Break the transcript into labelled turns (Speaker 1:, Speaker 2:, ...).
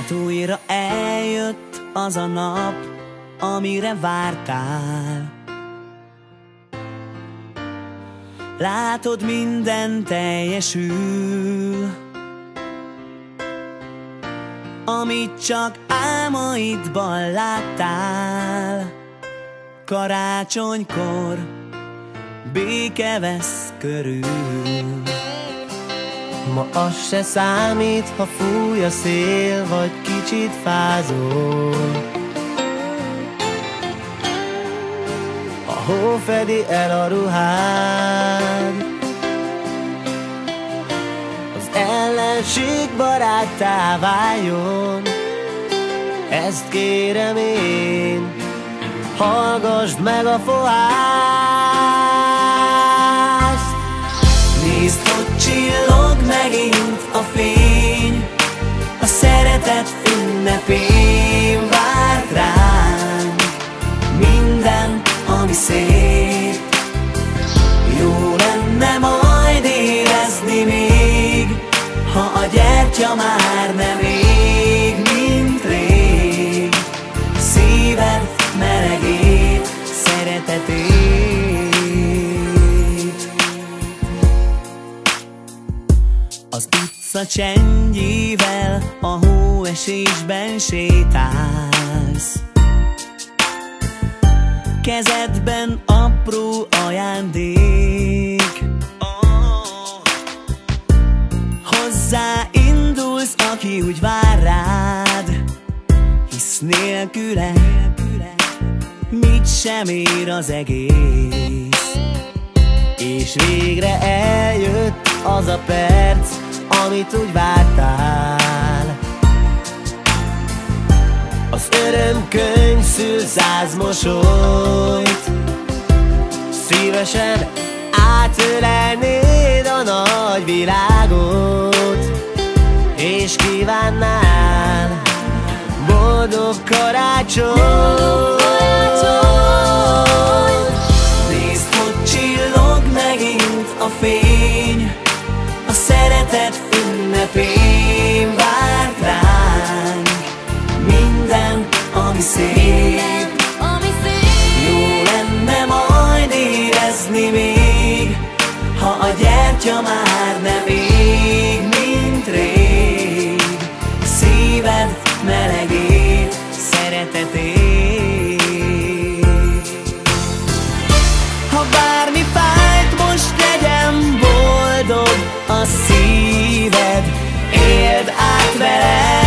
Speaker 1: Hát újra eljött az a nap, amire vártál. Látod, minden teljesül, amit csak álmaidban láttál. Karácsonykor béke vesz körül.
Speaker 2: Ma az se számít, ha fúj a szél, vagy kicsit fázol. A hó fedi el a ruhád, az ellenség baráttá váljon. Ezt kérem én, hallgassd meg a fohást.
Speaker 1: Gyertya már nem ég, mint rég. Szíved melegét, szeretetét. Az utca csendjével a hóesésben sétálsz Kezedben apró ajándék aki úgy vár rád Hisz nélküle mit sem ér az egész
Speaker 2: És végre eljött az a perc, amit úgy vártál. Az örömkönyv szül száz mosolyt, Szívesen átölelnéd a nagy világot, És kívánnál Boldog karácsony, Boldog
Speaker 3: karácsony.
Speaker 1: Nézd, hogy a fény. A szeretet ünnepén várt ránk. Minden, ami szép. Minden, ami szép. Jó lenne Ha a gyertya már nem ér szereteté. Ha bármi fájt, most legyen boldog a szíved. Éld át veled